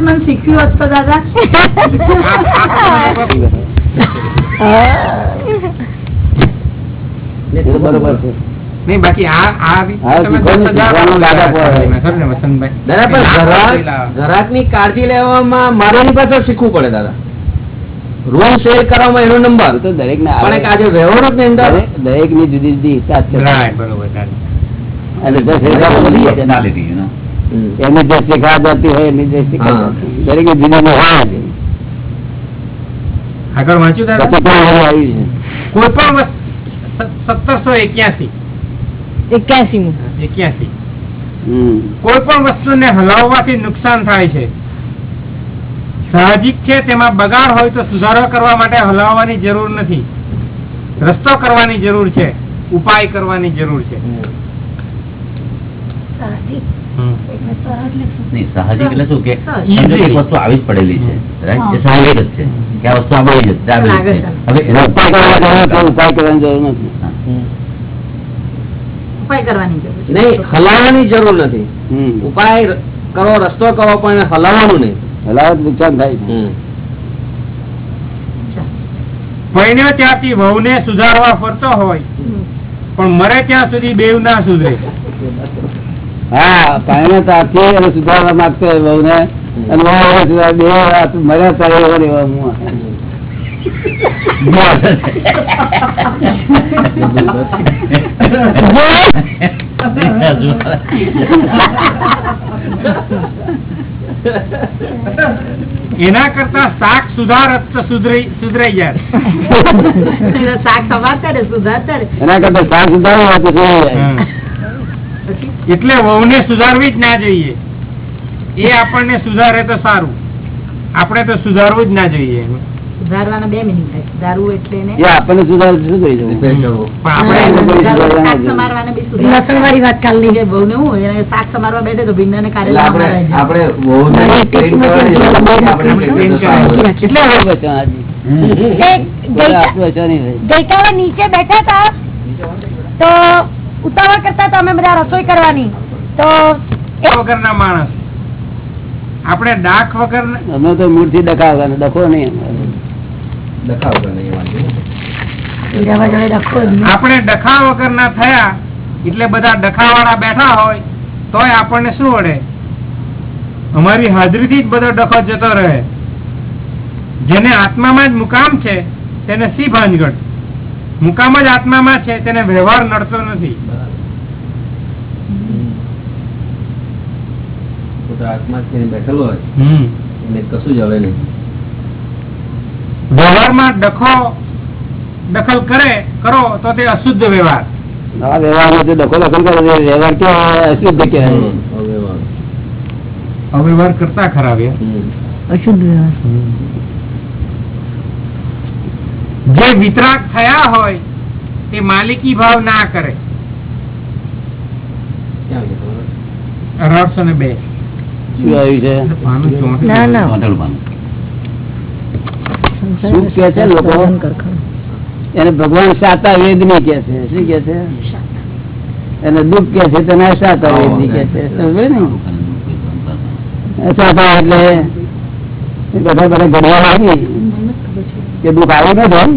વર્ષ મને શીખ્યું હોત તો દાદા. બરોબર છે નહીં બાકી આ આ પણ ઘરાક. કાળજી લેવામાં મારે એની પાછળ શીખવું પડે દાદા. રૂમ શેર કરવામાં એનો નંબર. તો દરેક ને પણ આજે વ્યવહારની અંદર દરેકની જુદી જુદી હિસાબ છે. બરોબર અને દસ હજાર બધી જે શિખા you know. હમ. એમની જે શીખાડાતી હોય એની જે શિખા દરેકની જુદી જુદી હોય આગળ વાંચ્યું દાદા કોઈ વળી આવી છે કોઈ પણ સત્તરસો એક્યાસી. એક્યાસી એક્યાસી. કોઈ પણ વસ્તુને હલાવવાથી નુકસાન થાય છે. સાહજિક છે તેમાં બગાડ હોય તો સુધારો કરવા માટે હલાવવાની જરૂર નથી. રસ્તો કરવાની જરૂર છે ઉપાય કરવાની જરૂર છે. નહીં, સાહજિક એટલે શું કે Easy. સમજો કે એક વસ્તુ આવી જ પડેલી છે right? એ સ્વાભાવિક જ છે કે આ વસ્તુ આપણી જ છે, આપણી જ છે. હવે એનો એનો ઉપાય કરવા જવાનો તો ઉપાય કરવાની જરૂર નથી. ઉપાય કરવાની જરૂર નહીં હલાવવાની જરૂર નથી. ઉપાય કરો રસ્તો કરો પણ હલાવવાનું નહીં. હલાવત નુકસાન થાય છે. ત્યાંથી પરણ્યો ને સુધારવા ફરતો હોય પણ મરે ત્યાં સુધી બેવ ના સુધરે. હા પાણી તાથી અને સુધારવા માંગતો હોય બહુ ને સુધાર- બે મર્યા તારે એવો ને એવો એના કરતા શાક સુધાર તો સુધરી સુધરાઈ જાય. શાક સમારતા રે સુધારતા એના કરતા શાક સુધારી એટલે વહુને સુધારવી જ ના જોઈએ. એ આપણને સુધારે તો સારું. આપણે તો સુધારવું જ ના જોઈએ સુધારવાના બે મિનિટ સુધારવું એટલે આપણને સુધારવું, વાત કાલની હું? શાક સમારવા બેઠે તો ભીંડા ને એટલે કારેલા આપણે નીચે બેઠા હતા. તો ઉતાવળ કરતા તો અમે બધા રસોઈ કરવાની. તો વગરના માણસ. આપણે ડાક વગર અમે તો મૂળથી ડકાવવાના ડખો નહીં ડખો. આપણે ડખા વગર ના થયા એટલે બધા ડખાવાળા બેઠા હોય તોય આપણને શું વળે? અમારી હાજરીથી જ બધો ડખો જતો રહે. જેને આત્મામાં જ મુકામ છે તેને સી ભાંજગઢ મુકામ જ આત્મામાં છે તેને વ્યવહાર નડતો નથી. આત્મા થઈને બેઠેલો હોય. એને કશું જ હવે નહીં. વ્યવહારમાં ડખો દખલ કરે કરો તો તે અશુદ્ધ વ્યવહાર. આ વ્યવહારમાં જો ડખો દખલ કરે તો વ્યવહાર કે અશુદ્ધ. અવ્યવહાર. કરતા ખરાબ અશુદ્ધ વ્યવહાર. જે વિતરાગ થયા હોય તે માલિકી ભાવ ના કરે. છે અઢારસો ને બે. ભગવાન સાતા વેદની કે છે? શું કે છે એને દુઃખ કે છે તેને સાતા વેદની કે છે. સમજે ને? સાતા એટલે એ બધા બધા ઘડિયાળ આવી કે દુઃખ આવ્યું ન થાય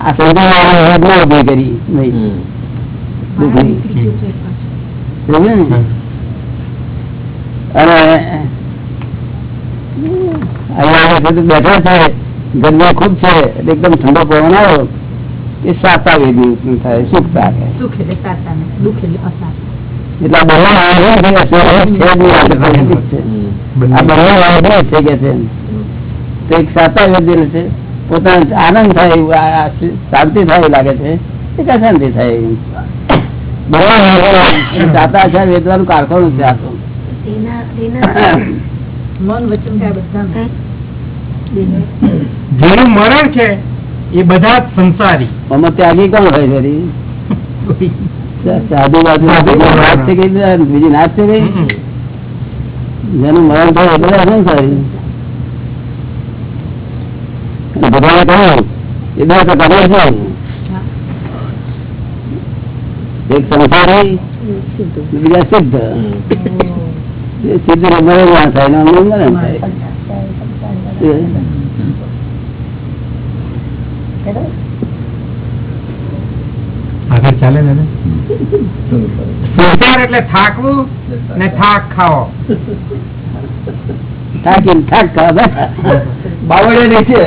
આ સંજોગો ઊભી કરી. નહીં. અને અહીંયા બેઠા છે. ગરમી ખૂબ છે. એકદમ ઠંડો પવન આવ્યો. એ સાતા વેદી ઉત્પન્ન થાય. સુખ થાય. એટલા બધા છે કે છે? તો છે. છે છે એક સાતા વેદી છે. પોતાનો આનંદ થાય એવું શાંતિ થાય એવું લાગે છે. એક અશાંતિ થાય એવું. સાતા છે વેદવાનું કારખાનું છે આ તો. મન વચન કાય બધા જેનું મરણ છે એ બધા સંસારી. આમાં ત્યાગી કોણ હોય સાધુ બાજુ નાશ થઈ ગઈ બીજી નાશ છે ગઈ? જેનું મરણ થાય એ બધા સંસારી. ભગવાને કહ્યું એ બે પ્રકારના છે એક સંસારી બીજા સિદ્ધ સિદ્ધ ના થાય ને અમને ના થાય. આગળ ચાલે ને સંસાર એટલે થાકવું ને થાક ખાવો. થાકીને થાક ખાવા બેઠા. બાવળિયા નીચે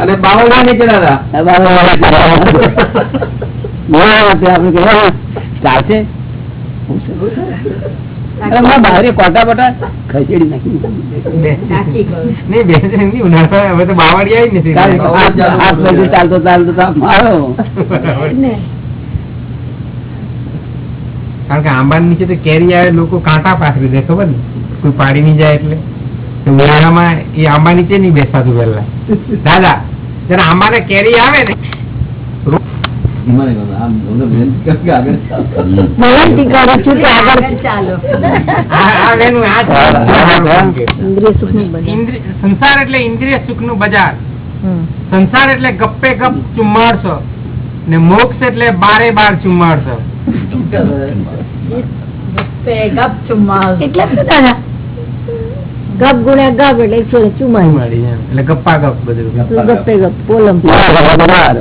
અને બાવળિયા નીચે દાદા આ બાબા વાળા કરવા. બોલાવો તે આપણે કહીએ, હા, ચાલશે બાવરે કોટા બોટા ખસેડી નાખી. ચાલતો ચાલતો મારો. કારણ કે આંબા નીચે તો કેરી આવે લોકો કાંટા પાથરી દે ખબર ને? કોઈ પાડી નહીં જાય એટલે. તો ઉનાળામાં એ આંબા નીચે નહીં બેસાતું પેલા દાદા જરા આંબાને કેરી આવે ને મને ગમે. આમ મને વિનંતી કરું કે આગળ ચાલો. વિનંતી કરું છું કે આગળ આગળ ચાલો આ- આ એનું આ જ હા, હા, હા. ઇન્દ્રિય સુખની બજાર. સંસાર એટલે ઇન્દ્રિય સુખનું બજાર સંસાર એટલે ગપ્પે ગપ ચુમ્માડશો ને મોક્ષ એટલે બારે બાર ચુમ્માડશો ગપ ચુમ્માસ. એટલે શું દાદા ગપ ગુણ્યા ગપ એટલે એકસો ને ચુમ્માલીસ એટલે ગપ્પા ગપ બધું ગપ્પે ગપ. પોલમ. બજાર.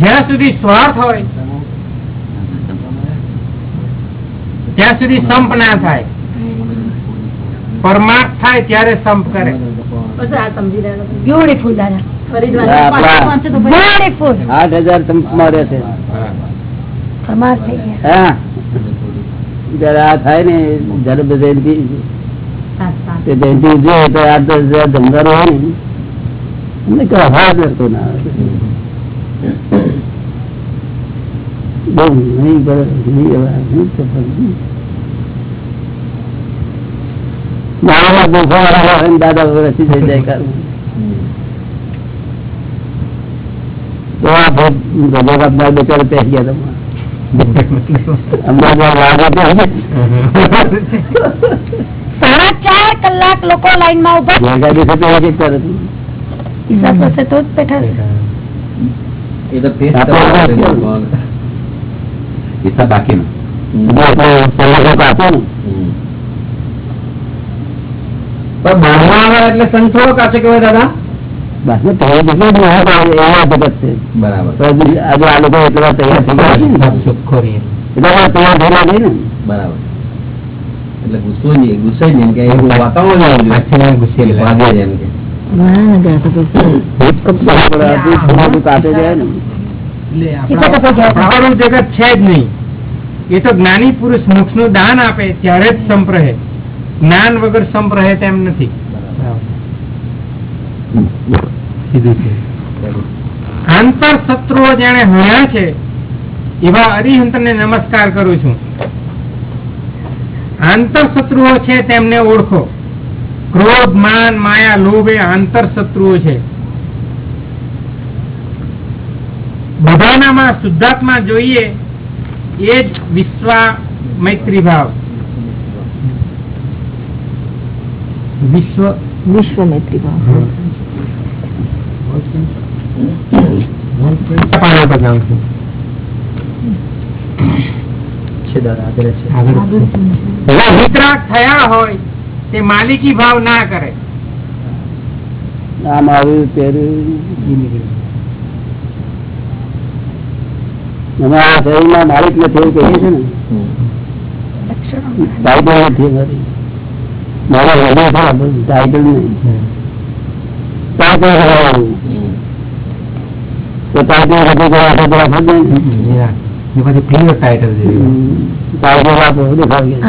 જ્યાં સુધી સ્વાર્થ હોય ત્યાં સુધી સંપ ના થાય. પરમાર્થ થાય ત્યારે સંપ કરે. બસ આ સમજી રહ્યા હતા. બ્યુટીફુલ દાદા. આઠ હજાર છે. આ થાય ને જયંતિ જયંતિ ઉજવે તો દસ હજાર ધમદારો હોય ને કઈ ના બહુ નહીં કરે નહીં મારામાં દુઃખો વાળા હોય દાદા રસી થઈ જાય કારું. તો આ આપનાર બચારો પહેરી ગયા બાકી નો એટલે સંઘ થોડો કાચો કહેવાય દાદા? જગત છે જ નહીં. એ તો જ્ઞાની પુરુષ મોક્ષનું દાન આપે ત્યારે જ સંપ રહે જ્ઞાન વગર સંપ રહે તેમ નથી. સીધું છે. આંતર શત્રુઓ જેને હણ્યા છે એવા અરિહંત ને નમસ્કાર કરું છું. આંતર શત્રુઓ છે તેમને ઓળખો. ક્રોધ માન માયા લોભ એ આંતર શત્રુઓ છે. બધાનામાં શુદ્ધાત્મા જોઈએ એ જ વિશ્વા મૈત્રી ભાવ. વિશ્વ વિશ્વ મૈત્રી ભાવ પાના પર જાઉં છું આગળ વિતરાગ થયા હોય તે માલિકી ભાવ ના કરે. નામ આવ્યું પહેર્યું માલિક નથી એવું કહીએ છીએ ને? મારા હૃદય ખરા બસ ટાઇટલ નહીં. ટાઇટલ તો ટાઇટલ હૃદય ખરા તો રાખો જ ને. પછી પ્રિય ટાઇટલ જેવી ટાઇટલ આપો દેખાડી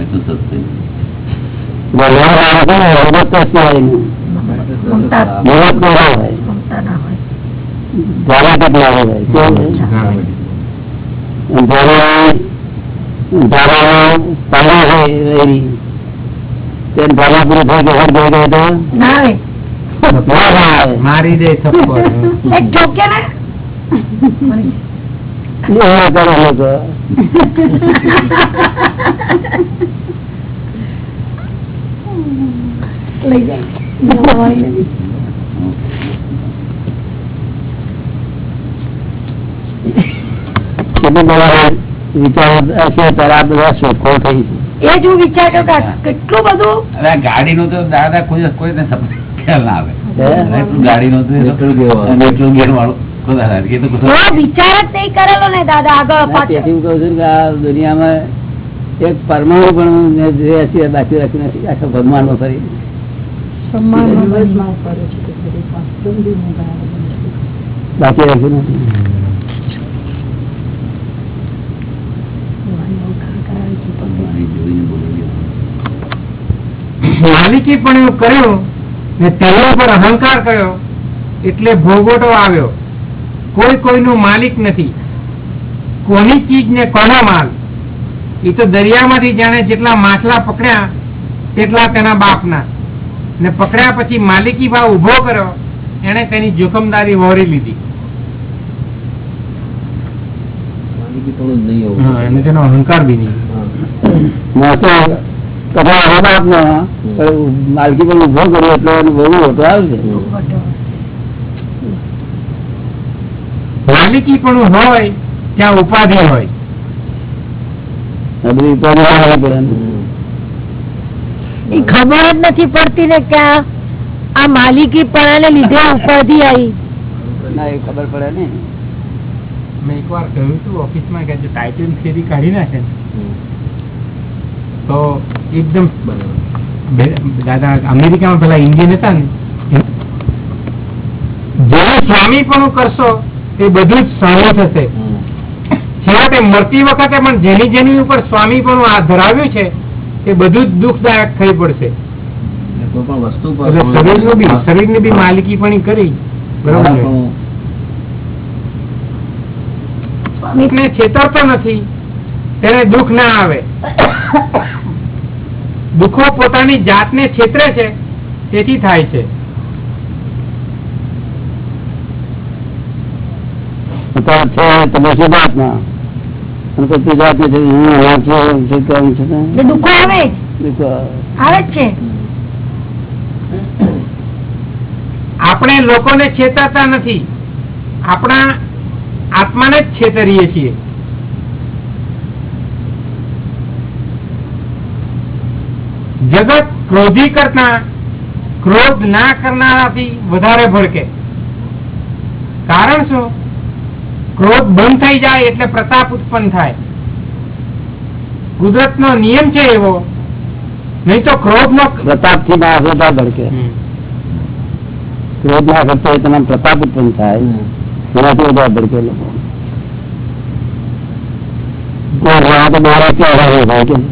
એટલું સસ્તું ભગવાન રાખે ને હૃદય તો સિવાય નહીં મમતા ના હોય. ઝાલા તક ના હોય. કેવું છે? જ્યારે ધારા હોય. એરી તે ધારા પૂરી થઈ કે તો ના આવે ના આવે મારી દે લઈ જાય વિચારો હશે ત્યારે આ બધા શોધખોળ થઈ છે. એ જ હું વિચાર કરું કેટલું બધું? ગાડી નું તો દાદા કોઈ કોઈ ખ્યાલ ના આવે. ગાડી નું એટલું ગેર વાળું. બાકી રાખ્યું gear માલિકી પણ એવું કર્યું ને તેના ઉપર અહંકાર કર્યો એટલે ભોગવટો આવ્યો. કોઈ કોઈનું માલિક નથી. કોની ચીજ ને કોના માલ? એ તો દરિયામાંથી જાણે જેટલા માછલા પકડ્યા તેટલા તેના બાપના. ને પકડ્યા પછી માલિકી ભાવ ઊભો કર્યો એને તેની જોખમદારી વહોરી લીધી. અહંકાર બી નહીં. બાપનો પણ માલકી પણ ઊભો કર્યો એટલે એનું બહુ મોટો આવશે માલિકી પણ હોય ત્યાં ઉપાધિ હોય. બધી ઉપાધિ પડે એ ખબર જ નથી પડતી ને કે આ માલિકી પણ લીધે ઉપાધિ આવી. ના એ ખબર પડે ને. મેં એકવાર કહ્યું હતું ઓફિસમાં કે જો ટાઇટલ થિયરી કાઢી નાખે તો એકદમ દાદા અમેરિકામાં પેલા ઇન્ડિયન હતા ને જેવું સ્વામી પણ કરશો એ બધું જ સારું થશે. છેવટે મરતી વખતે પણ જેની જેની ઉપર સ્વામી પણ આ ધરાવ્યું છે એ બધું જ દુઃખદાયક થઈ પડશે. શરીરનું બી શરીરની બી માલિકી પણ કરી. બરોબર સ્વામી છેતરતો નથી. તેને દુઃખ ના આવે. દુઃખો પોતાની જાતને છેતરે છે તેથી થાય છે. તમે શુદ્ધાત્મા અને પછી જાતને છે હું આ છું, છે, તેમ છે? ને. દુઃખો આવે જ. આવે જ છે. આપણે લોકોને છેતરતા નથી. આપણા આત્માને જ છેતરીએ છીએ. જગત ક્રોધી કરતા ક્રોધ ના કરનારાથી વધારે ભડકે. કારણ શું? ક્રોધ બંધ થઈ જાય એટલે પ્રતાપ ઉત્પન્ન થાય. કુદરત નો નિયમ છે એવો નહીં તો ક્રોધ નો પ્રતાપથી ના પ્રતાપ ભડકે. ક્રોધ ના કરતો હોય પ્રતાપ ઉત્પન્ન થાય. એનાથી વધારે ભડકે લોકો. બહાર કે?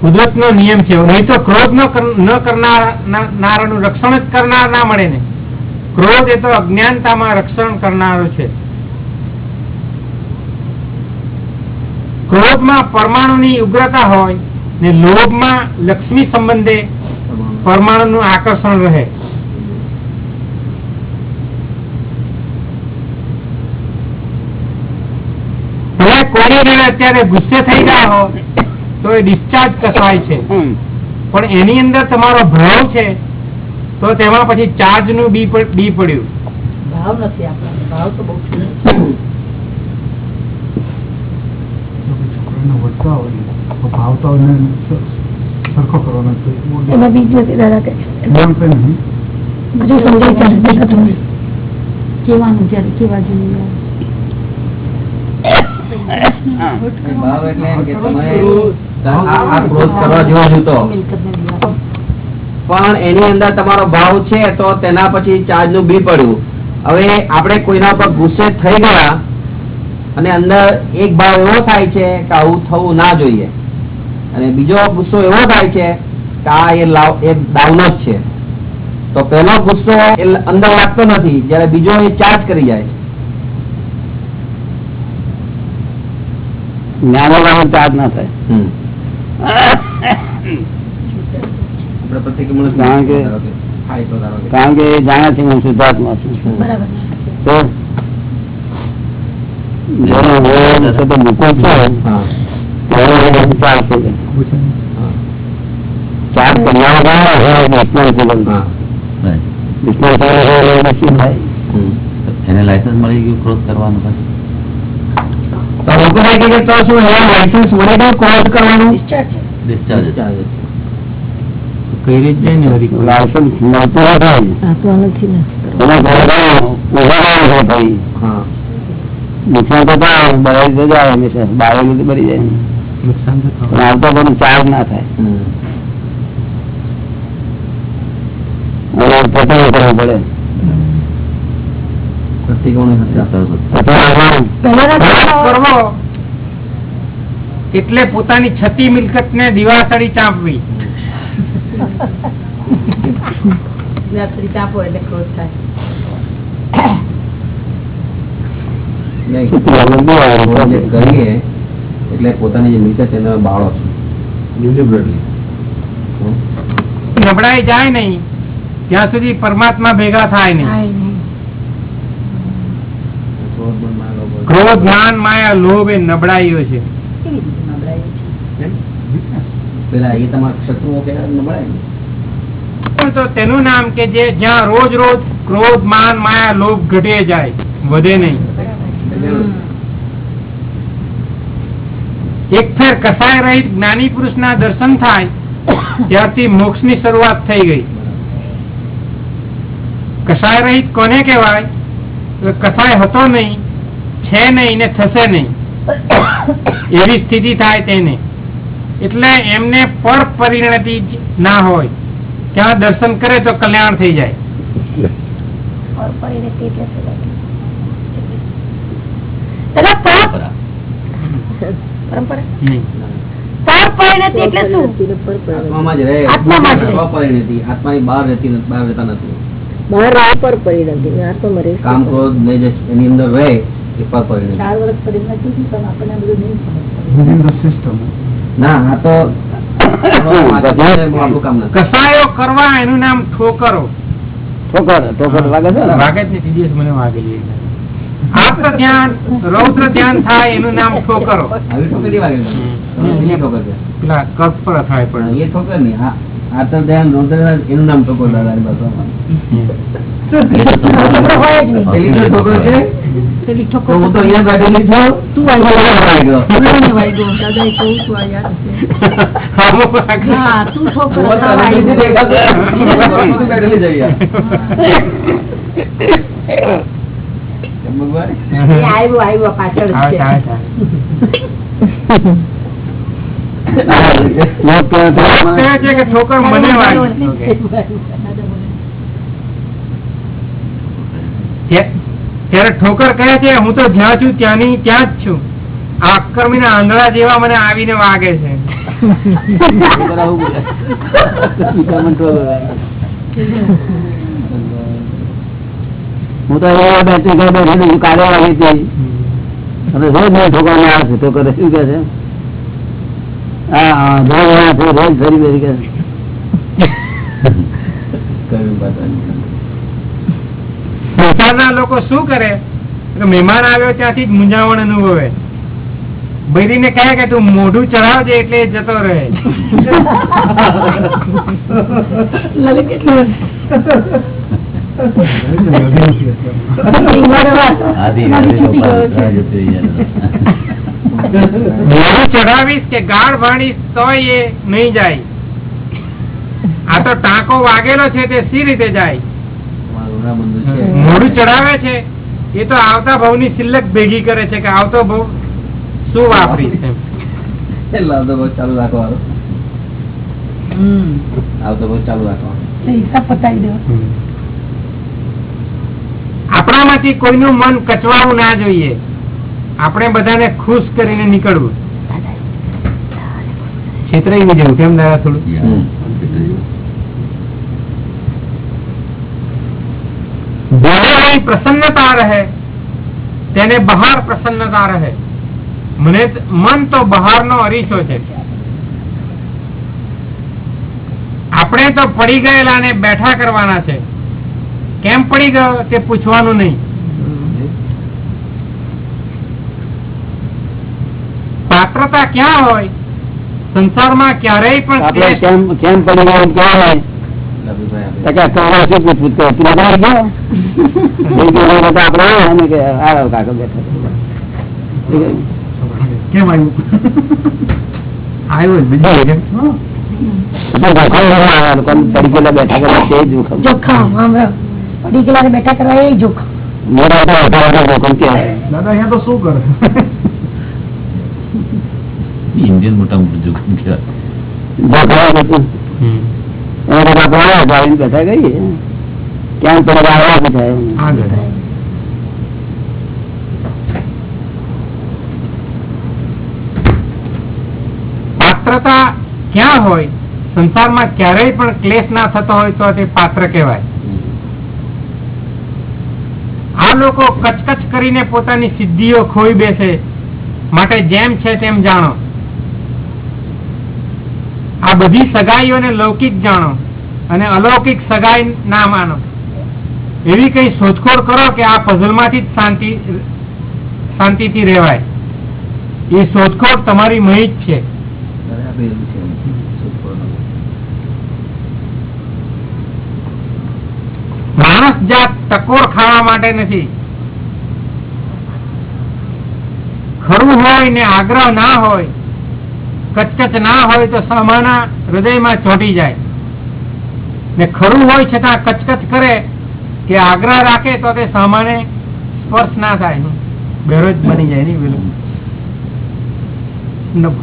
કુદરત નો નિયમ છે. નહીં તો ક્રોધ ન કરનારનું રક્ષણ જ કરનાર ના મળે ને. ક્રોધ એ તો અજ્ઞાનતામાં રક્ષણ કરનારો છે. ક્રોધમાં પરમાણુની ઉગ્રતા હોય ને લોભમાં લક્ષ્મી સંબંધે પરમાણુનું આકર્ષણ રહે. અત્યારે ગુસ્સે થઈ ગયા હો તો એ ડિસ્ચાર્જ કસાય છે. હમ. પણ એની અંદર તમારો ભાવ છે તો તેમાં પછી ચાર્જનું બી બી પડ્યું. ભાવ નથી આપણને ભાવ તો બહુ છોકરાને વળતા હોય ભાવ તો સરખો કરવાનો છે એમાં બીજ નથી દાદા કે બધું સમજાય છે કેવાનું જ્યારે કેવા જોઈએ? ભાવ એટલે કે તમે આ આ ક્રોધ કરવા જેવો જ હતો મિલકતને બી આપો. પણ એની અંદર તમારો ભાવ છે તો તેના પછી ચાર્જનું બી પડ્યું. હવે આપણે કોઈના પર ગુસ્સે થઈ ગયા અને અંદર એક ભાવ એવો થાય છે કે આવું થવું ના જોઈએ. અને બીજો ગુસ્સો એવો થાય છે કે આ એ લાવ એ દાવનો જ છે. તો પેલો ગુસ્સો એ અંદર લાગતો નથી જયારે બીજો એ ચાર્જ કરી જાય છે. જ્ઞાનો ચાર્જ ના થાય. કારણ કે- કારણ કે એ જાણે છે હું શુદ્ધાત્મા છું. બરાબર. તો જેનો હું છે તે મૂકો છો હા. ત્યારે એ બધું ચાલશે હા. ચાર કન્યાઓ હોય વિષ્ણુ જીવન હા. વિષ્ણુ જીવન હોય એટલે શું થાય? એને લાયસન્સ મળી ગયું ક્રોધ કરવાનું પછી? લોકો થાય કે તો શું એના લાયસન્સ મળી ગયું ક્રોધ કરવાનું? ડિસ્ચાર્જ ડિસ્ચાર્જ કઈ રીતે જાય લાયસન્સ મળતું નથી. ઊભા ભાઈ. હા. નુકસાન તો થાય બરાબર તો જાય હંમેશા બારે બધું બળી જાય. નુકસાન તો આવતો પણ ચાર્જ ના થાય. કરવું પડે. એટલે પોતાની છતી મિલકત ને દિવાસળી ચાંપવી. નહીં, શું એટલે જે આવે કરીએ એટલે પોતાની જે નીચે છે એના બાળો છું. નબળાઈ જાય નહીં. ત્યાં સુધી પરમાત્મા ભેગા થાય નહીં. ક્રોધ પણ માનો માયા લોભ એ નબળાઈઓ છે. પેલા એ તમારા શત્રુઓ કે નબળાય તો તેનું નામ કે જે જ્યાં રોજ રોજ ક્રોધ માન માયા લોભ ઘટે જાય વધે નહીં. એક ફેર કસાય રહિત જ્ઞાની પુરુષ ના દર્શન થાય, ત્યારથી મોક્ષની શરૂઆત થઈ ગઈ. કસાય રહિત કોને કહેવાય? કસાય હતો નહીં, છે નહીં ને થશે નહીં. એવી સ્થિતિ થાય તેને. એટલે એમને પર પરિણતિ ના હોય. ત્યાં દર્શન કરે તો કલ્યાણ થઈ જાય ઓર પરિણતિ એટલે શું લાગે? દાદા, પર- પરંપરા? કસાયો કરવા એનું નામ ઠોકરો. ઠોકર ઠોકર વાગે છે વાગે જ ને દિવસ મને વાગેલી. આત્મ ધ્યાન રૌદ્ર ધ્યાન થાય એનું નામ ઠોકરો. પેલા કર્ક પર અથડાય પણ એ ઠોકર નહીં. આ આ તો ધ્યાન રૌદ્ર એનું નામ ઠોકર દાદાની ભાષામાં છોકરો હોય જ નહીં પેલી તો ઠોકર કહું છે. હા તું જ્યાં છું ત્યાંની ત્યાં જ છું. આ ના આંધળા જેવા મને આવીને વાગે છે. બોલે. હું તો એવા બેઠી ઘરે કાલે વાગી હતી અને રોજ મને ઠોકરને આવે છે ઠોકર શું કે છે? હા હા રોજ આવે છે રોજ ફરી ફરી કે છે. કર્યું પાછા. સંસારના લોકો શું કરે? મહેમાન આવ્યો ત્યાંથી જ મૂંઝાવણ અનુભવે. બૈરીને કહે કે તું મોઢું ચડાવજે એટલે જતો રહે. આદિ છૂટી ગયો છે. રાજ જોઈ જાય. મોઢું ચડાવીશ કે ગાઢ ભાણીશ તોય એ નહીં જાય આ તો ટાંકો વાગેલો છે તે સી રીતે જાય તમારું ઋણા બંધુ છે. મોઢું ચડાવે છે એ તો આવતા ભાવની સિલ્લક ભેગી કરે છે કે આવતો ભાવ શું વાપરીશ આવતો બહુ ચાલુ રાખવાનો આવતો ભાવ ચાલુ રાખવાનો હિસાબ પતાવી દો આપણામાંથી કોઈનું મન કચવાવું ના જોઈએ. આપણે બધાને ખુશ કરીને નીકળવું. છેતરાઈ ગયું જવું કેમ દાદા થોડું. પ્રસન્નતા રહે તેને બહાર પ્રસન્નતા રહે. મને મન તો બહારનો અરીસો છે. આપણે તો પડી ગયેલા ને બેઠા કરવાના છે. કેમ પડી ગયો તે પૂછવાનું નહીં. પાત્રતા ક્યાં હોય? સંસારમાં ક્યારેય પણ કેમ કેમ પડી ગયો ક્યાં બેઠો. પડી ગયેલા બેઠા કરવા એ અહીંયા તો ઇન્ડિયન મોટા મોટું જોખમ કહેવાય બેઠા ક્યાં આવ્યા પાત્રતા ક્યાં હોય? સંસારમાં ક્યારેય પણ ક્લેશ ના થતો હોય તો તે પાત્ર કહેવાય. આ લોકો કચકચ કરીને પોતાની સિદ્ધિઓ ખોઈ બેસે. માટે જેમ છે તેમ જાણો. આ બધી સગાઈઓને લૌકિક જાણો અને અલૌકિક સગાઈ ના માનો. એવી કઈ શોધખોળ કરો કે આ પઝલમાંથી જ શાંતિ, શાંતિથી રહેવાય. એ શોધખોળ તમારી મહી જ છે. માણસ જાત ટકોર ખાવા માટે નથી. ખરું હોય ને આગ્રહ ના હોય કચકચ ના હોય તો સમાના હૃદયમાં ચોટી જાય. ને ખરું હોય છતાં કચકચ કરે કે આગ્રહ રાખે તો તે સામાને સ્પર્શ ના થાય. બેરોજ બની જાય નહીં પેલું.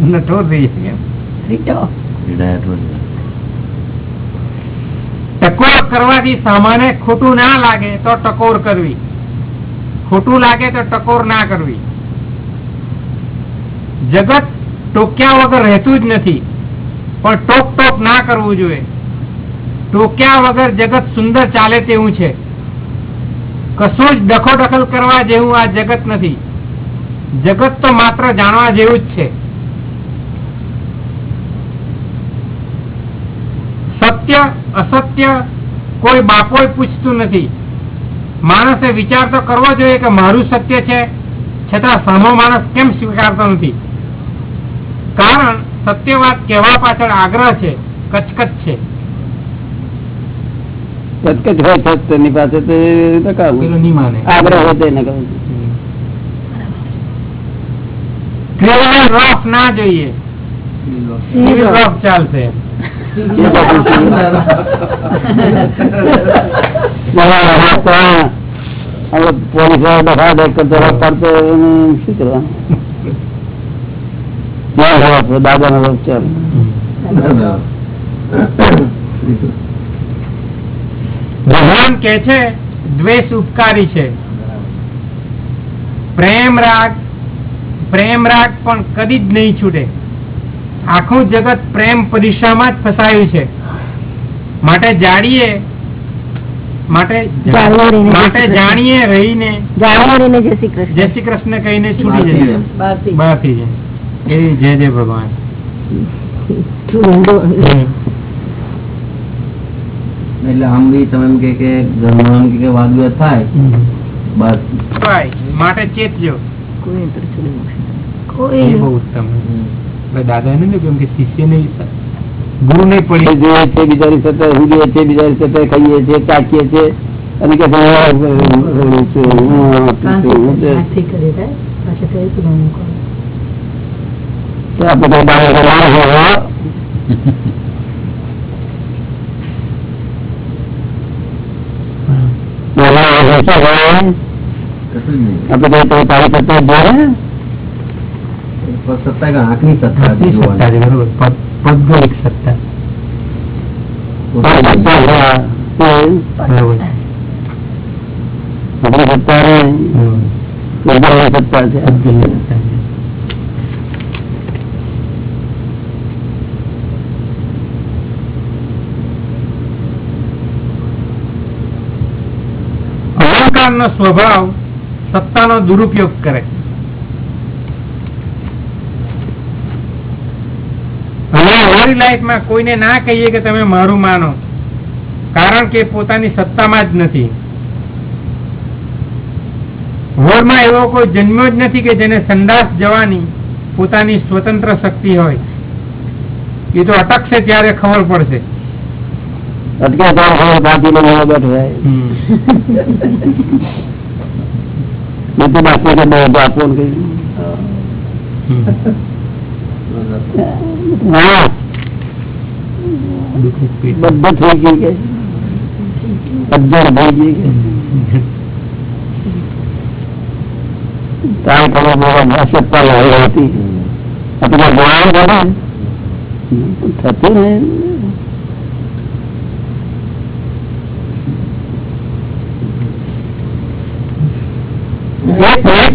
નઠોર થઈ જાય. ટકોર કરવાથી સામાને ખોટું ના લાગે તો ટકોર કરવી. ખોટું લાગે તો ટકોર ના કરવી. જગત ટોક્યા વગર રહેતું જ નથી, પણ ટોક ટોક ના કરવું જોઈએ. ટોક્યા વગર જગત સુંદર ચાલે તેવું છે. કશું જ દખો દખલ કરવા જેવું આ જગત નથી. જગત તો માત્ર જાણવા જેવું જ છે. સત્ય અસત્ય કોઈ બાપોય પૂછતું નથી. માણસે વિચાર તો કરવો જોઈએ કે મારું સત્ય છે છતાં સામો માણસ કેમ સ્વીકારતો નથી? કારણ સત્ય વાત કહેવા પાછળ આગ્રહ છે કચકચ છે. કચકચ હોય જ પાસે આગ્રહ હોય એને રફ ના જોઈએ. ચાલશે ભગવાન કે છે, દ્વેષ ઉપકારી છે. પ્રેમ રાગ પ્રેમ રાગ પણ કદી જ નહીં છૂટે. આખું જગત પ્રેમ પરીક્ષામાં જ ફસાયું છે. માટે જાણીએ માટે જાણીએ રહીને જય શ્રી માટે કૃષ્ણ. જાણીએ રહીને જય શ્રી કૃષ્ણ. જય શ્રી કૃષ્ણ કહીને છૂટી જશે બહારથી એ જય જય ભગવાન. એટલે આમ બી તમે એમ કે કે ઘરમાં એમ કે કે વાદ વિવાદ થાય. બસ માટે ચેતજો. કોઈ અંતર છોડી મૂકશે કોઈ બહુ ઉત્તમ. દાદા ને કેમ કે શિષ્ય ને ગુરુ નહીં એ પડી જોઈએ છે બીજાની સાથે ઊંઘીએ છે બીજાની સાથે ખાઈએ છે ચાખીએ છે અને કે છે, આ રડું છું, હું આ છું, હું તે. હાથથી કરી દે પાછા કહે તો હું કરું તો આપણે તો બાળકો ના હોય. નાના હોય છે, હોય. કશું જ નહીં આપણે તો તો તારી સત્તા જોઈએ પણ સત્તા કે આંખની પદ- છે. અહંકારનો સ્વભાવ સત્તાનો દુરુપયોગ કરે. અમારી લાઈફમાં કોઈને ના કહીએ કે તમે મારું માનો. કારણ કે પોતાની સત્તામાં જ નથી. વર્લ્ડમાં એવો કોઈ જન્મ્યો જ નથી કે જેને સંદાસ જવાની પોતાની સ્વતંત્ર શક્તિ હોય. એ તો અટકશે ત્યારે ખબર પડશે. બાકી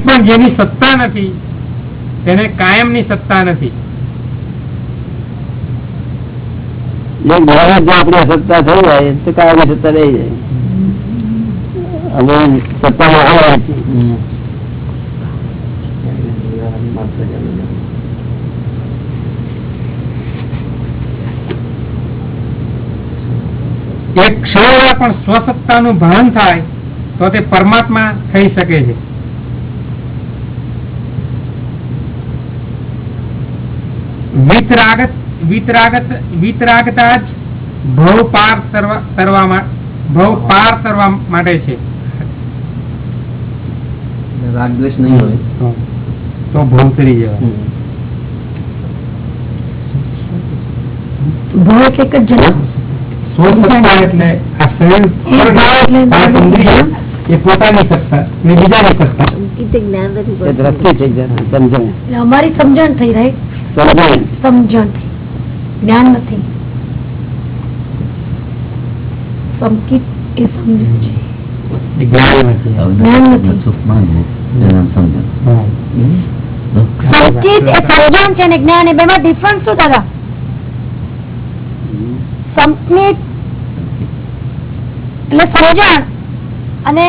પણ જેની સત્તા નથી તેને કાયમની સત્તા નથી. એક દ્વારા જો આપણી અસત્તા થઈ જાય, તો કાયમી સત્તા રહી જાય. હવે સત્તામાં આવ્યા ભાન થાય, તો તે પરમાત્મા થઈ શકે છે. વિતરાગત વિતરાગત વિતરાગતા જ ભવ પાર તરવા ભવ પાર તરવા માટે છે. રાગ નહીં હોય. તો ભવ તરી જવા ભાવ એક જ જન્મ એટલે આ શરીર એ ભાવ એટલે પાંચ ઇન્દ્રિય એ પોતાની સત્તા ને બીજાની સત્તા. દ્રષ્ટિ થઈ સમજણ. અમારી સમજણ થઈ રહી. સમજણ. સમજણ. થઈ જ્ઞાન નથી. સંકિત એ છે. જ્ઞાન એ ડિફરન્સ શું દાદા? સંકિત એટલે સમજણ અને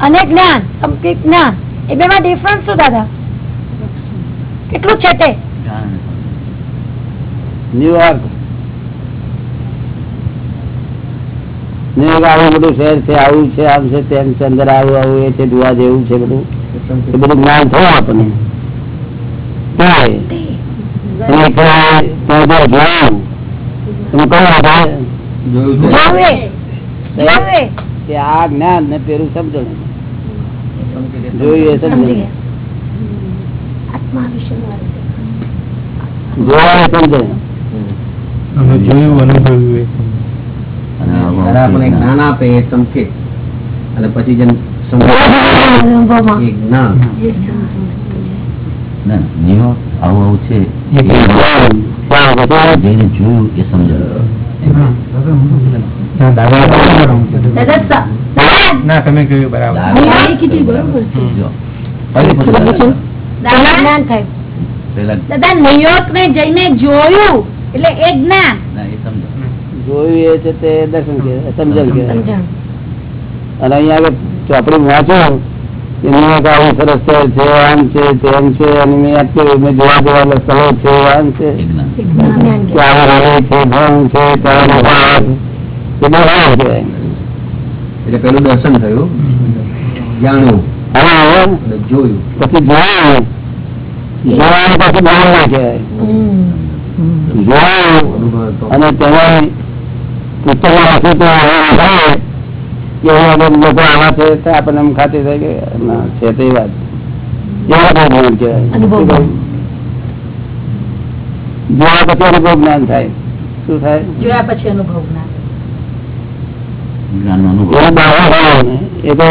અને જ્ઞાન. સંકિત જ્ઞાન. એ બેમાં ડિફરન્સ શું દાદા? કેટલું છે તે? ન્યુયોર્ક. ન્યુયોર્ક આવું બધું શહેર છે આવું છે આમ છે તેમ છે અંદર આવું આવું એ છે જોવા જેવું છે બધું. એ બધું જ્ઞાન થયું આપણને. આ જ્ઞાન ને પેલું સમજણ. જોયું એ સમજણ જોવા સમજણ. અમે જોયું અનુભવ્યું એ. ત્યારે આપણને જ્ઞાન આપે એ સંકેત. અને પછી જેમ ના તમે કહ્યું બરાબર. પેલા દાદા ન્યુયોર્ક ને જઈને જોયું. એટલે એ જ્ઞાન. ના એ સમજણ. જોયું એ છે તે દર્શન કે સમજણ કે. અને અહીંયા આગળ ચોપડી વાંચો આવું સરસ છે છે આમ છે તેમ છે અને મેં આટલું મેં જોવા જેવા સ્થળો છે આમ છે. એ જ્ઞાન. જ્ઞાન કે આવું રહે છે ભણ છે ત્યાં એ બહુ કહેવાય એટલે પેલું દર્શન થયું જાણ્યું. હવે જોયું. પછી જોવાનું જોવાનું પછી બહાર ના કહેવાય. અને તેમાં પુસ્તકો વાંચ્યું તો થાય કે લોકો આવા છે તો આપણને એમ ખાતરી થાય કે ના છે તે વાત. એવા બહુ જ્ઞાન કહેવાય. અનુભવ. જોયા પછી અનુભવ જ્ઞાન થાય. શું થાય? જોયા પછી અનુભવ જ્ઞાન. એ તો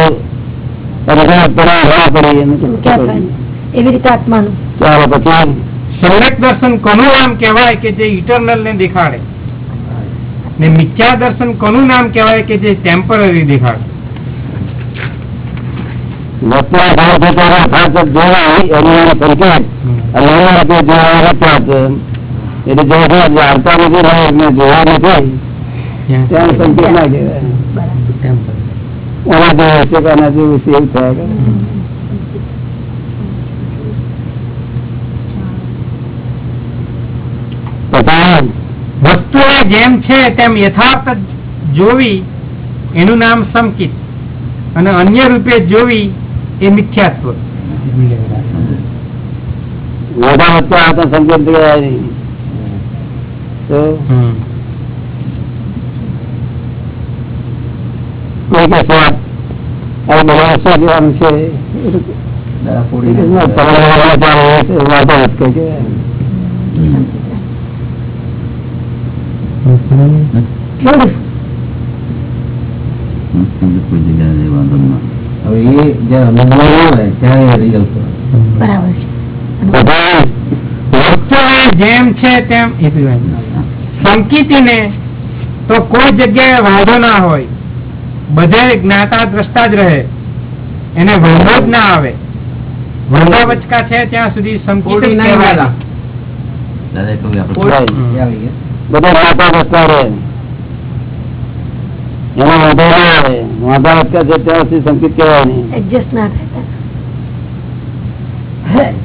એવી રીતે આત્માનું. ચાલો પછી સમ્યક દર્શન કોનું નામ કહેવાય કે જે ઇટરનલ ને દેખાડે? ને મિથ્યા દર્શન કોનું નામ કહેવાય કે જે ટેમ્પરરી દેખાડે? વસ્તુના ભાવ છે ત્યારે અર્થાત જોવાય એનું નામ સંકેત અને એના માટે જોવા અર્થાત એટલે જો છે જાણતા નથી રહે ને જોવા નથી ત્યાં સંકેત ના કહેવાય એના જેવું છે કે આના જેવું છે એવું થયા કરે. વસ્તુને જેમ છે તેમ યથાર્થ જોવી એનું નામ સંકિત અને અન્ય રૂપે જોવી એ મિથ્યાત્વ. મોઢા વચ્ચે આવતા કોઈ કે છે તમારા વાતો વચ્ચે કે કોઈ જગ્યાએ નહીં વાંધો ના હવે એ જયારે અનુભવ આવે ત્યારે રિયલ બરાબર છે બધા વસ્તુને જેમ છે તેમ સંકિતીને તો કોઈ જગ્યાએ વાંધો ના હોય. બધે જ્ઞાતા દ્રષ્ટા જ રહે. એને વાંધો જ ના આવે. વાંધા વચકા છે ત્યાં સુધી સંકિત કહેવાય. બધા માતા વસ્તા રહે. એનો વાંધો ના આવે. વાંધા વચકા છે ત્યાં સુધી સંકેત કહેવાય નહીં. એડજસ્ટ ના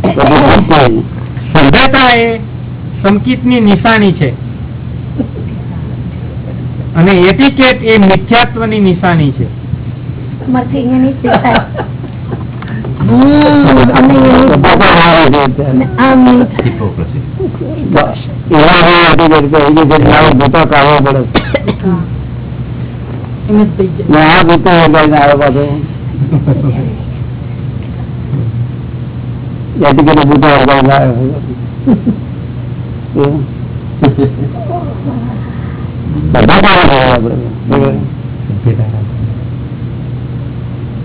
બધું સંકેત. એ સંકિતની નિશાની છે. અને એટીકેટ એ મિથ્યાત્વની નિશાની છે. નહીં એવા હોય કે લાવો ભૂતો કાઢવો પડે આ ભૂતો વગાડીને આવે પાછો Attitude ભૂતો વગાડીને આવે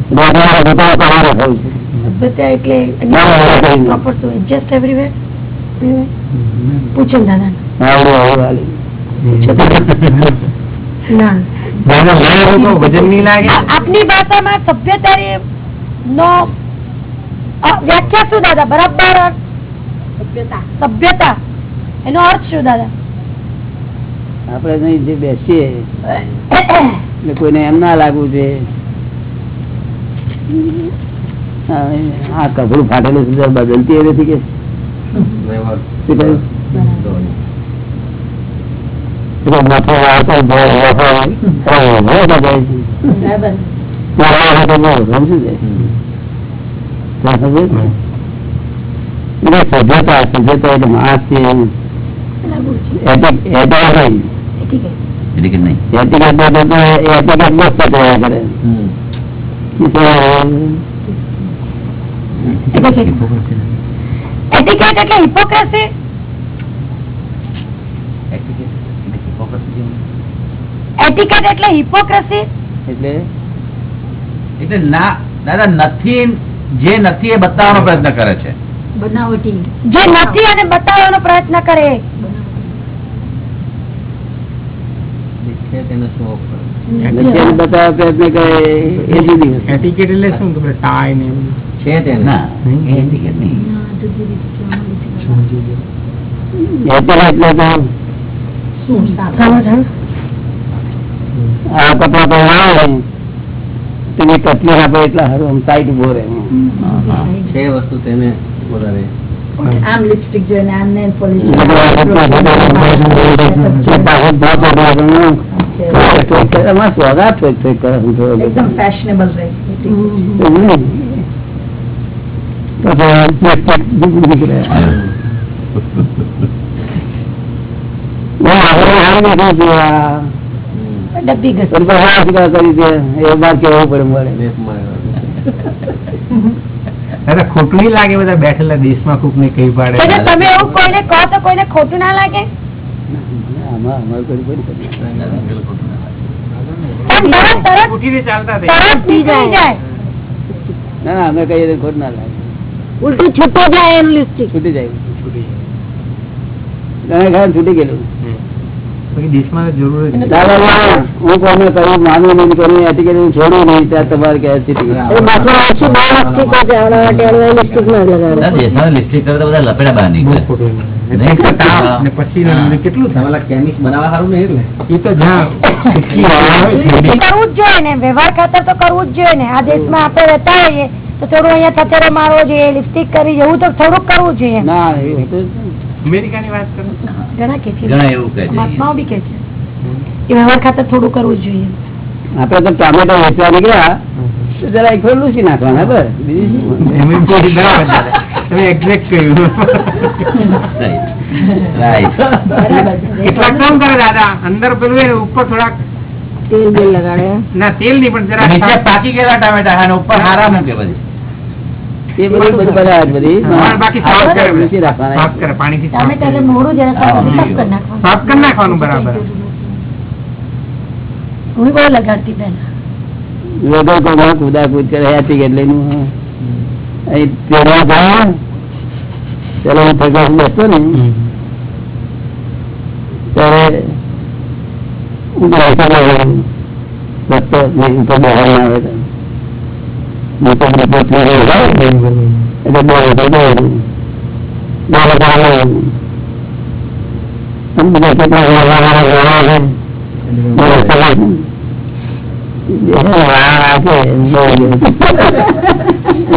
બધા છે સભ્યતા એટલે પૂછો દાદા આપની ભાષામાં સભ્યતારી નો વ્યાખ્યા શું દાદા? બરાબર? સભ્યતા. એનો અર્થ શું દાદા? આપણે જે બેસીએ એટલે કોઈને એમ ના લાગવું છે. આ કપડું ફાટેલું બદલતી એ નથી કે સભ્યતા સભ્યતા એટલે માણસ છે. એટિકેટ નહીં. એટિકેટ મસ્ત કર્યા કરે. એટિકેટ એટલે હિપોક્રેસી એટીકેટ એટલે જેવું. એટિકેટ એટલે હિપોક્રેસી એટલે? એટલે ના દાદા નથી જે નથી એ બતાવવાનો પ્રયત્ન કરે છે. જે નથી અને બતાવવાનો પ્રયત્ન કરે. એ. નથી એને બતાવવા પ્રયત્ન કરે. એટિકેટ એટલે શું? કે ટાઈ ને એવું? છે તે ના એટીકેટ નહીં. આ કપડા તો આવે આમ ટાઈટ ઊભો રહે. છે વસ્તુ તેને વધારે આમ ફેશનેબલ રહે ડબ્બી કરી દે એ બાર કેવું પડે મળે ખોટું લાગે બધા બેઠેલા દેશમાં કોક ને કઈ પાડે? તમે એવું કોઈને કહો તો કોઈને ખોટું ના લાગે? તરત તરત ચાલતા તરત જાય. ના ના અમે કહીએ ખોટ ના લાગે. ઉલટું છૂટો જાય એનું લિપસ્ટિક છૂટી જાય. ઘણા ઘણા છૂટી ગયેલું. કેટલું બનાવવા સારું એ તો. કરવું જ જોઈએ ને વ્યવહાર ખાતર તો કરવું જ જોઈએ ને. આ દેશમાં આપણે રહેતા હોઈએ તો થોડું અહીંયા થતેરો મારવો જોઈએ લિપસ્ટિક કરી એવું તો થોડુંક કરવું જોઈએ. ના અમેરિકાની વાત કરું. ઘણા કે છે. ઘણા એવું કહે છે. મહાત્માઓ બી કે છે. એ વ્યવહાર ખાતર થોડું કરવું જોઈએ. આપડે તો ટામેટો વેચવા નીકળ્યા. જરા એક લૂસી નાખવાના બસ. બીજું શું? એમ કોઈ બરાબર દાદા. તમે એક્ઝેક્ટ કહ્યું. રાઈટ બરાબર છે. કેટલાક કામ કરે દાદા અંદર પેલું ઉપર થોડાક તેલ બેલ લગાડે. ના તેલ નહીં પણ જરા પાકી ગયેલા ટામેટા અને ઉપર હારા મૂકે બધી. એ બધું બધું બધા બધી બાકી સાફ કરે સાફ કરે પાણીથી સાફ એટલે કરે. મોડું જરા સાફ કરી નાખવાનું. સાફ કરી નાખવાનું બરાબર. હું બહુ લગાડતી પહેલા વગર કોઈ કુદા કરે હતી એટલે નું અહીં પેલા જાય. પેલો હું પ્રકાશ બેસતો ને ત્યારે હું નહીં, ઉપર બહાર ના આવે વાળા વાળા છે. તો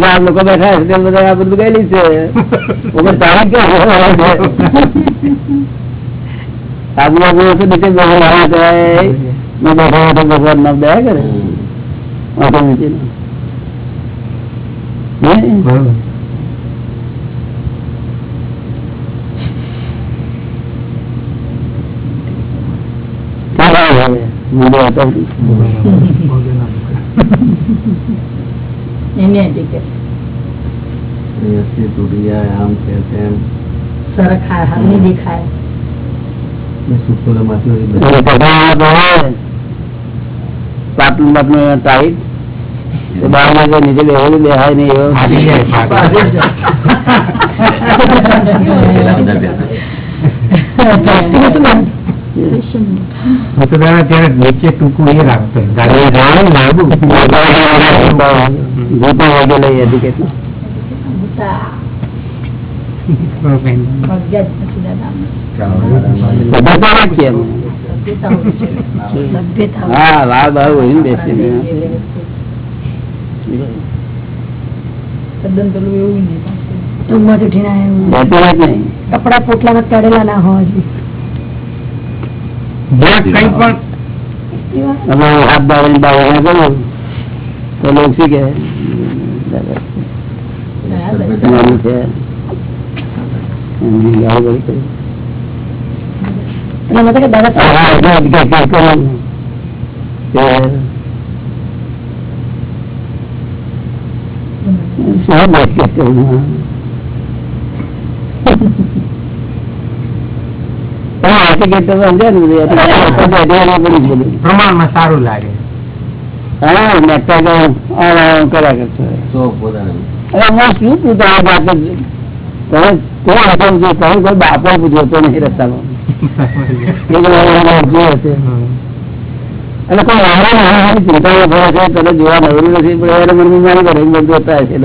બહાર. લોકો બેઠા છે બધા આ બધું ગયેલી છે તારીખ ક્યાં આબુ તો નીચે ભગવાન નામ દયા કરે. ઓટો નીચે મૂળો હતો. એને ટિકિટ અહીંયાથી તૂટી જાય આમ છે તેમ સરખા હાલની દેખાય મેં સુખોલામાંથી બાટલું ટાઈટ બહાર નીચે બેહેલું બેહાય નહીં એવો. બધા નીચે ટૂંકું એ રાખતો. ગાડી વગે લઈ રાખીએ હા લાલ બાર હોય ને બેસી તદ્દન પેલું એવું નહીં પાછું. ઉઠીને આવ્યા એવું. બેઠી જ નહીં. કપડા પોટલામાં ચડેલા ના હોવા જોઈએ હાથ દાડીને દાડી કરું તો લોકો શું કે નાનું છે પ્રમાણમાં સારું લાગે હા, નેકટા તો આમ આમ કર્યા હું શું પૂછો જ? તમે કોણ હતો કોઈ બાપો પૂછ્યો હતો નહીં રસ્તામાં એટલે કોઈ મારા નાની ચિંતામાં પડે છે તને જોવા નવરું નથી પણ એને મનમાં મારી ઘરે બધું જોતા હશે.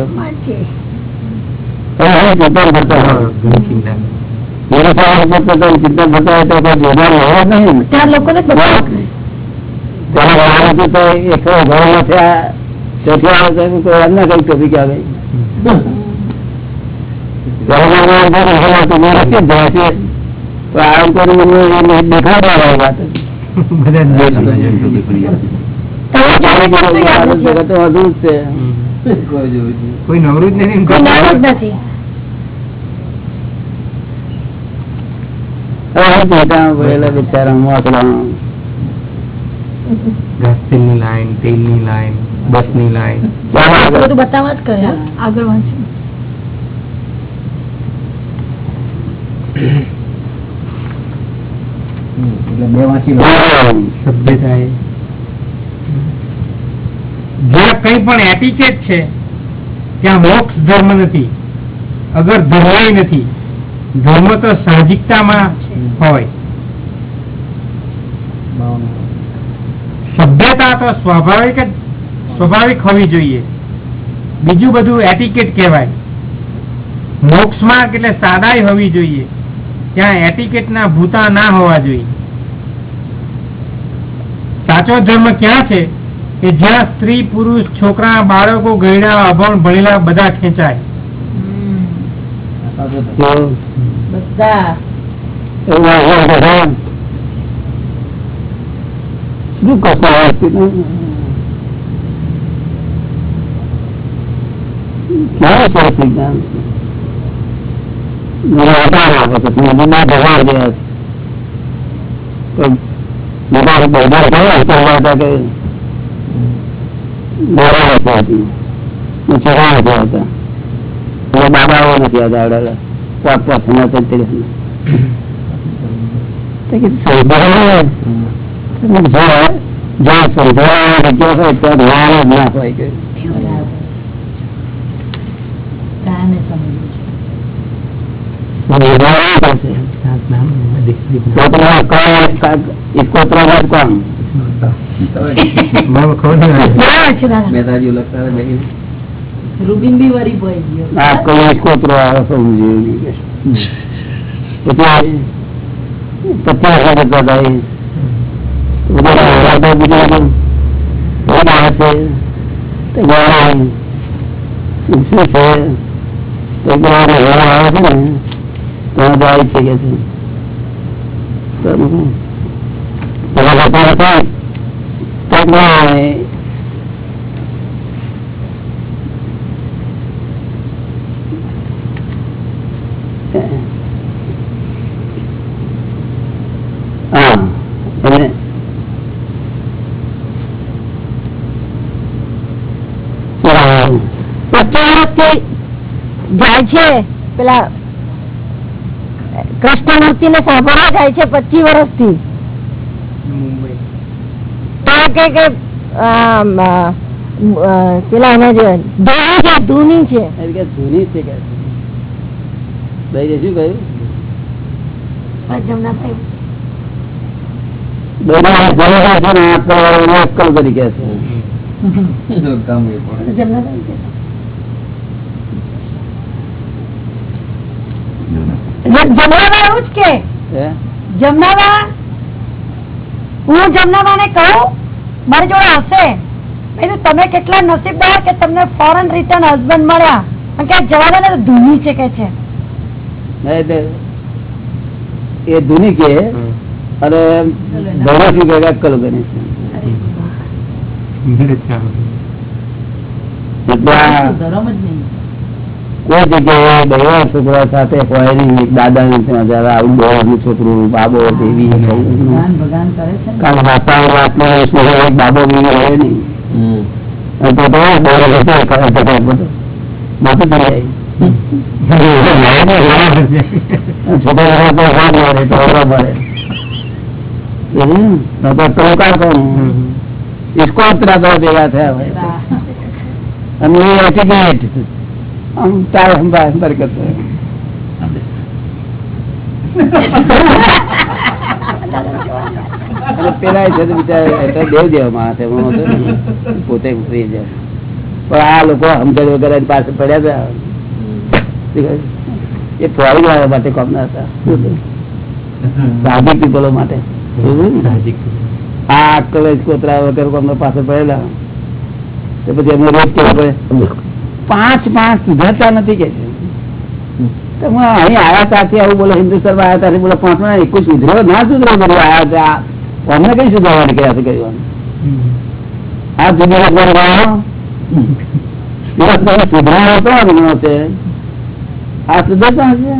ચિંતા કરતા હોય. ચિંતા. કરતા હોય તો જોનાર હોય નહીં ચાર લોકોને ત્યારે તો એકસો ઘરમાં થયા ચોથી આવે તો કોઈ એમ ના કઈ આવે. થાય કે હવે તો કેમ જાય છે. તો આમ કરીને મને એને દેખાડવા વાળી વાત હતી. બધા જ તમને જોઈ જેમ ટોપી પડી જાય. તમે જાણો છો તો યાદ આ નથી. જગત તો વધુ જ છે કોઈ જોયું છે. કોઈ નવરું જ નથી કોઈ નામ જ નથી હવે હું પેટામાં પડેલા બિચારા મોકલા ઘાસ તેલની લાઈન તેલની લાઈન બસની લાઈન આ બધું બતાવવા જ કરે હા. આગળ વાંચો એટલે બે વાંચી લો. સભ્યતા જ્યાં કઈ પણ એટિકેટ છે, ત્યાં મોક્ષ ધર્મ નથી. અગર ધર્મ નથી. ધર્મ તો સાહજિકતામાં હોય. સભ્યતા તો સ્વાભાવિક જ, સ્વાભાવિક હોવી જોઈએ. બીજું બધું એટિકેટ કહેવાય. મોક્ષમાં એટલે સાદાઈ હોવી જોઈએ. ત્યાં એટિકેટ ના ભૂતા ના હોવા જોઈએ. સાચો ધર્મ ક્યાં છે? કે જ્યાં સ્ત્રી પુરુષ છોકરા બાળકો ગયડા અભણ ભણેલા બધા ખેંચાય. ક્યારે હતા કે છે હતી. ને છોકરા એટલે બાબાઓ જ્યાં જ્યાં સમજાવવા જગ્યા હોય ત્યાં જ ના હોય કે કાને સમજવું સમજાવવા પડશે. તો તમારા કોણ કા- इसको प्रभाव कौन બરાબર છે દાદા મહેતાજી લખતા હતા નહીં. છે રૂબિન બી વરી પડી ગયો आपको इसको प्रभाव समझिए પછી પચાસ હજાર કરતા હતા એ. બધા રાજા બીજા બધા બધા આવે છે તો ગયા શું છે તો ગયા ઘણા આવે છે ને ત્યાં જાય છે કે છે પેલા બધા હતા તો ના હા અને બરાબર. પચીસ વર્ષથી જાય છે પેલા કૃષ્ણમૂર્તિ ને સાંભળવા જાય છે પચીસ વર્ષથી. તો કે પેલા એના જે ધૂની છે ધૂની છે. જૂની છે ભાઈ શું કહ્યું? બધા કરી. જમનાબા એવું જ કે. હે? હું જમનાબા ને કહું મારી જોડે હશે મેં તમે કેટલા નસીબદાર કે તમને ફોરેન રિટર્ન હસબન્ડ મળ્યા. પણ કે આ ને ધૂની છે કે છે. એ ધૂની કે અને ભગવાન શું કહે કે છે એટલે જ નહીં. કોઈ જગ્યાએ દયા છોકરા સાથે હોય નહીં દાદા ને ત્યાં જયારે આવું દોડનું છોકરું બાબો દેવી કારણ વાતાવરણ આટલો છોકરો બાબો બી હોય નહીં. છોકરા થયા અને એટીટ્યુડ પેલા છે દેવ દેવ પોતે પણ આ લોકો હમદર વગેરે પાસે પડ્યા હતા. એ ફોરી વાળા માટે કોમના હતા. સાધિક પીપલો માટે. આ કલેજ કોતરા વગેરે કોમના પાસે પડેલા. તો પછી એમને રોજ કેવું પડે? પાંચ પાંચ સુધારતા નથી કે છે. અહીં આવ્યા ત્યાંથી આવું બોલો હિન્દુસ્તાન આવ્યા ત્યાંથી બોલો પાંચમાં એક સુધરો ના સુધરો બધું આવ્યા ત્યાં અમને કઈ સુધારવા નીકળ્યા છે કહ્યું આ સુધારો કરવાનો સુધારો તો અનુભવ છે. આ સુધારતા હશે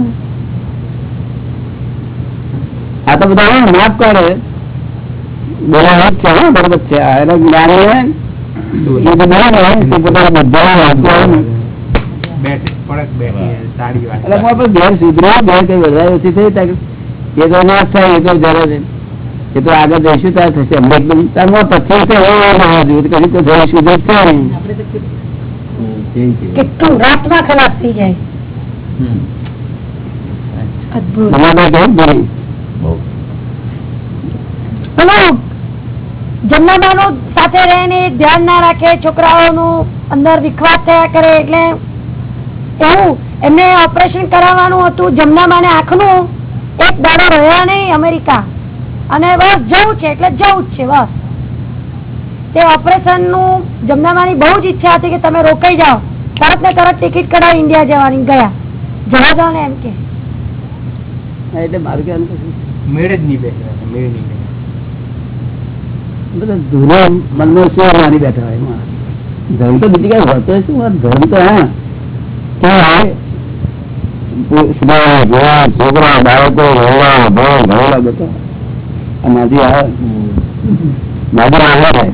આ તો બધા માફ કરે. બોલાવા છે બરોબર છે. એનો જ્ઞાન એ તો બરાબર હોય તે પોતાના બધા વાંચવા હોય ને ઘેર સુધરા ઘેર કઈ વધારે ઓછી થઈ એ તો ના થાય એ તો જરા એ તો આગળ જઈશું ત્યારે થશે. હમણાં એકદમ તારમાં પછી છે એવું ના કદી તો જઈ સુધર છે નહીં કેટલું? રાતમાં ખલાસ થઈ જાય. અદભુત. જમનાબાનું સાથે રહીને ધ્યાન ના રાખે છોકરાઓનું અંદર વિખવાદ થયા કરે એટલે એવું એમને ઓપરેશન કરાવવાનું હતું. જમનાબાને આંખનું એક દાડો રહ્યા નહીં અમેરિકા. અને બસ જવું છે એટલે જવું જ છે બસ. તે ઓપરેશનનું જમનાબાની બહુ જ ઈચ્છા હતી કે તમે રોકાઈ જાઓ. તરત ને તરત ટિકિટ કઢાવી ઇન્ડિયા જવાની ગયા. જવા જાઓ ને એમ કે. એટલે મારું કહેવાનું મેળે જ નહીં બેસે મેળ નહીં ધૂનો મનનો શું માની બેઠા હોય એમાં. ધર્મ તો બીજી કઈ હોતો શું ધર્મ તો હા. છોકરા બાળકો વહુવા, બહુ ઘરેલા બધા આ માજી આવે માજી થાય